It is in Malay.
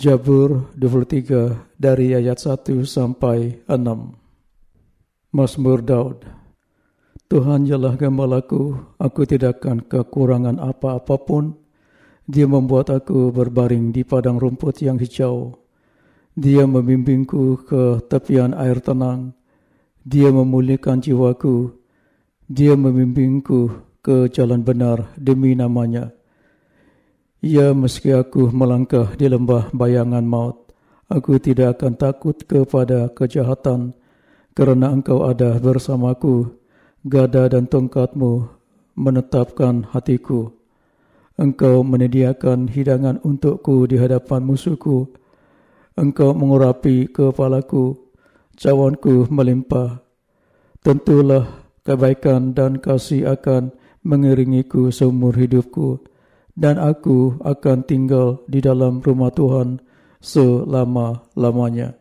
Jabur 23 dari ayat 1 sampai 6 Mazmur Daud Tuhan ialah gembalaku, aku tidak akan kekurangan apa-apapun. Dia membuat aku berbaring di padang rumput yang hijau. Dia membimbingku ke tepian air tenang. Dia memulihkan jiwaku. Dia membimbingku ke jalan benar demi namanya. Ya meski aku melangkah di lembah bayangan maut, aku tidak akan takut kepada kejahatan, kerana engkau ada bersamaku, gada dan tongkatmu menetapkan hatiku. Engkau menyediakan hidangan untukku di hadapan musuhku. Engkau mengurapi kepalaku, cawanku melimpah. Tentulah kebaikan dan kasih akan mengiringiku seumur hidupku dan aku akan tinggal di dalam rumah Tuhan selama-lamanya.